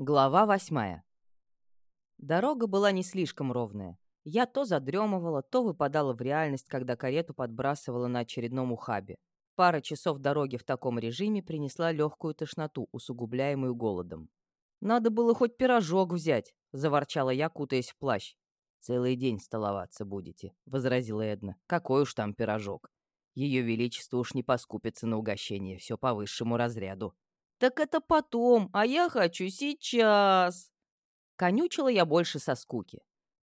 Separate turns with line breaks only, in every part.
Глава восьмая. Дорога была не слишком ровная. Я то задремывала, то выпадала в реальность, когда карету подбрасывала на очередном ухабе. Пара часов дороги в таком режиме принесла легкую тошноту, усугубляемую голодом. «Надо было хоть пирожок взять», — заворчала я, кутаясь в плащ. «Целый день столоваться будете», — возразила Эдна. «Какой уж там пирожок. Ее Величество уж не поскупится на угощение, все по высшему разряду». «Так это потом, а я хочу сейчас!» Конючила я больше со скуки.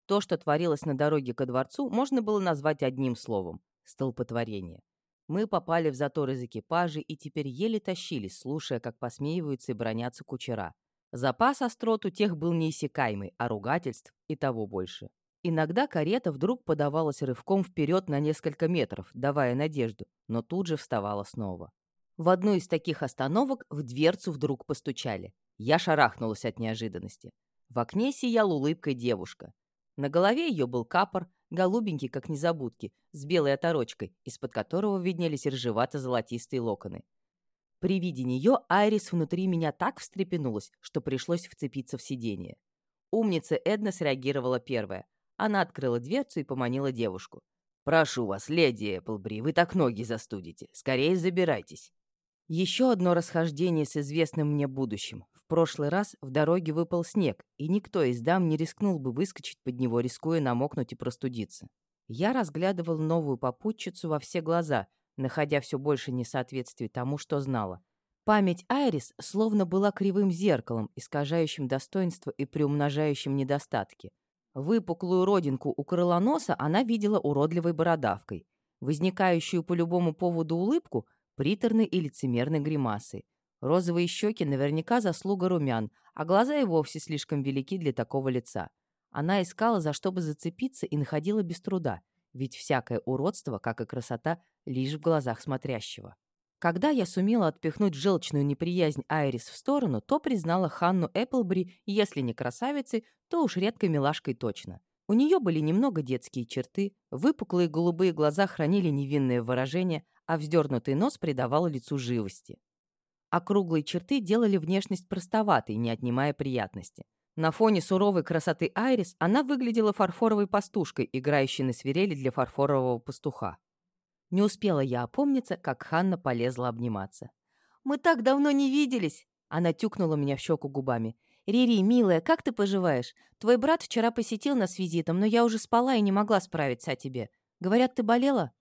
То, что творилось на дороге ко дворцу, можно было назвать одним словом — столпотворение. Мы попали в затор из экипажей и теперь еле тащились, слушая, как посмеиваются и бронятся кучера. Запас острот у тех был неиссякаемый, а ругательств и того больше. Иногда карета вдруг подавалась рывком вперед на несколько метров, давая надежду, но тут же вставала снова. В одну из таких остановок в дверцу вдруг постучали. Я шарахнулась от неожиданности. В окне сиял улыбкой девушка. На голове ее был капор, голубенький, как незабудки, с белой оторочкой, из-под которого виднелись рыжевато-золотистые локоны. При виде нее Айрис внутри меня так встрепенулась, что пришлось вцепиться в сиденье. Умница Эдна среагировала первая. Она открыла дверцу и поманила девушку. «Прошу вас, леди Эпплбри, вы так ноги застудите. Скорее забирайтесь». Еще одно расхождение с известным мне будущим. В прошлый раз в дороге выпал снег, и никто из дам не рискнул бы выскочить под него, рискуя намокнуть и простудиться. Я разглядывал новую попутчицу во все глаза, находя все больше несоответствий тому, что знала. Память Айрис словно была кривым зеркалом, искажающим достоинство и приумножающим недостатки. Выпуклую родинку у крыла носа она видела уродливой бородавкой. Возникающую по любому поводу улыбку приторной и лицемерной гримасой. Розовые щеки наверняка заслуга румян, а глаза и вовсе слишком велики для такого лица. Она искала, за что бы зацепиться, и находила без труда, ведь всякое уродство, как и красота, лишь в глазах смотрящего. Когда я сумела отпихнуть желчную неприязнь Айрис в сторону, то признала Ханну Эпплбри, если не красавицей, то уж редкой милашкой точно. У нее были немного детские черты, выпуклые голубые глаза хранили невинное выражение, а вздернутый нос придавал лицу живости. Округлые черты делали внешность простоватой, не отнимая приятности. На фоне суровой красоты Айрис она выглядела фарфоровой пастушкой, играющей на свирели для фарфорового пастуха. Не успела я опомниться, как Ханна полезла обниматься. «Мы так давно не виделись!» Она тюкнула меня в щеку губами. «Рири, милая, как ты поживаешь? Твой брат вчера посетил нас визитом, но я уже спала и не могла справиться о тебе. Говорят, ты болела?»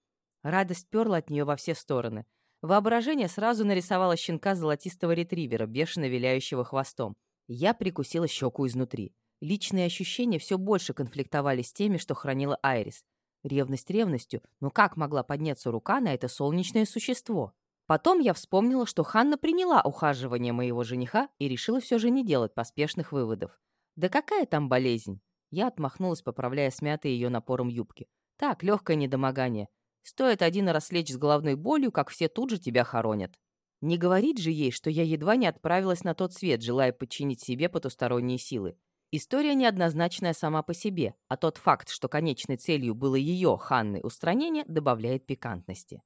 Радость перла от нее во все стороны. Воображение сразу нарисовало щенка золотистого ретривера, бешено виляющего хвостом. Я прикусила щеку изнутри. Личные ощущения все больше конфликтовали с теми, что хранила Айрис. Ревность ревностью, но как могла подняться рука на это солнечное существо? Потом я вспомнила, что Ханна приняла ухаживание моего жениха и решила все же не делать поспешных выводов. Да какая там болезнь? Я отмахнулась, поправляя смятые ее напором юбки. Так, легкое недомогание. Стоит один раз лечь с головной болью, как все тут же тебя хоронят. Не говорить же ей, что я едва не отправилась на тот свет, желая подчинить себе потусторонние силы. История неоднозначная сама по себе, а тот факт, что конечной целью было ее, Ханны, устранение, добавляет пикантности.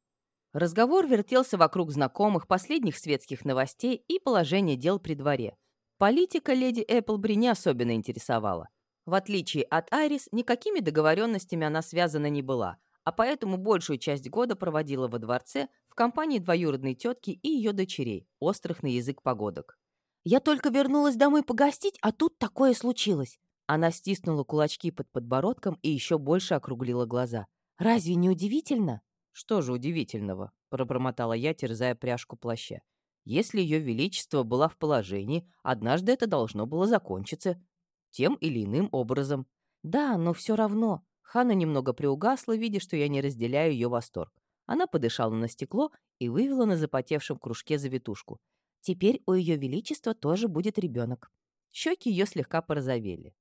Разговор вертелся вокруг знакомых, последних светских новостей и положения дел при дворе. Политика леди Эпплбри не особенно интересовала. В отличие от Айрис, никакими договоренностями она связана не была – а поэтому большую часть года проводила во дворце в компании двоюродной тетки и ее дочерей, острых на язык погодок. «Я только вернулась домой погостить, а тут такое случилось!» Она стиснула кулачки под подбородком и еще больше округлила глаза. «Разве не удивительно?» «Что же удивительного?» — пробормотала я, терзая пряжку плаща. «Если ее величество была в положении, однажды это должно было закончиться тем или иным образом». «Да, но все равно. Хана немного приугасла, видя, что я не разделяю ее восторг. Она подышала на стекло и вывела на запотевшем кружке завитушку. Теперь у ее величества тоже будет ребенок. Щеки ее слегка порозовели.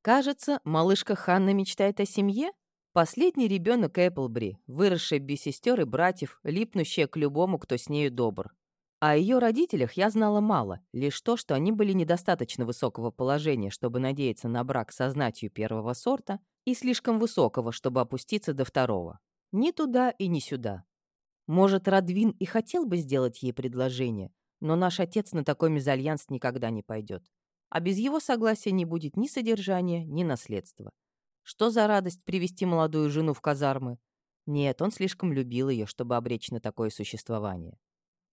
Кажется, малышка Ханна мечтает о семье? Последний ребенок Эпплбри, выросшая без сестер и братьев, липнущая к любому, кто с нею добр. О ее родителях я знала мало, лишь то, что они были недостаточно высокого положения, чтобы надеяться на брак со знатью первого сорта, и слишком высокого, чтобы опуститься до второго. Ни туда и ни сюда. Может, Радвин и хотел бы сделать ей предложение, но наш отец на такой мезальянс никогда не пойдет. а без его согласия не будет ни содержания, ни наследства. Что за радость привести молодую жену в казармы? Нет, он слишком любил ее, чтобы обречь на такое существование.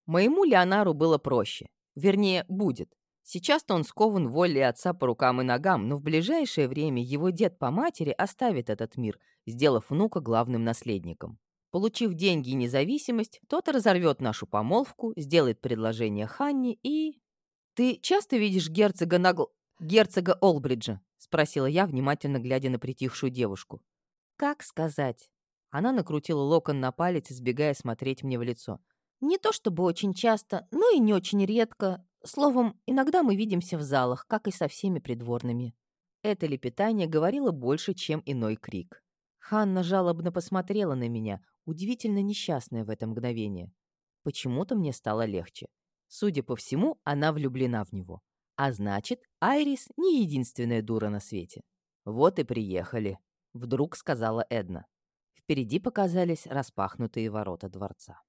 Моему Леонару было проще. Вернее, будет. Сейчас-то он скован волей отца по рукам и ногам, но в ближайшее время его дед по матери оставит этот мир, сделав внука главным наследником. Получив деньги и независимость, тот разорвет нашу помолвку, сделает предложение Ханне и... «Ты часто видишь герцога Нагл... герцога Олбриджа?» — спросила я, внимательно глядя на притихшую девушку. «Как сказать?» Она накрутила локон на палец, избегая смотреть мне в лицо. «Не то чтобы очень часто, но и не очень редко. Словом, иногда мы видимся в залах, как и со всеми придворными». Это лепетание говорило больше, чем иной крик. Ханна жалобно посмотрела на меня, удивительно несчастная в это мгновение. Почему-то мне стало легче. Судя по всему, она влюблена в него. А значит, Айрис не единственная дура на свете. «Вот и приехали», — вдруг сказала Эдна. Впереди показались распахнутые ворота дворца.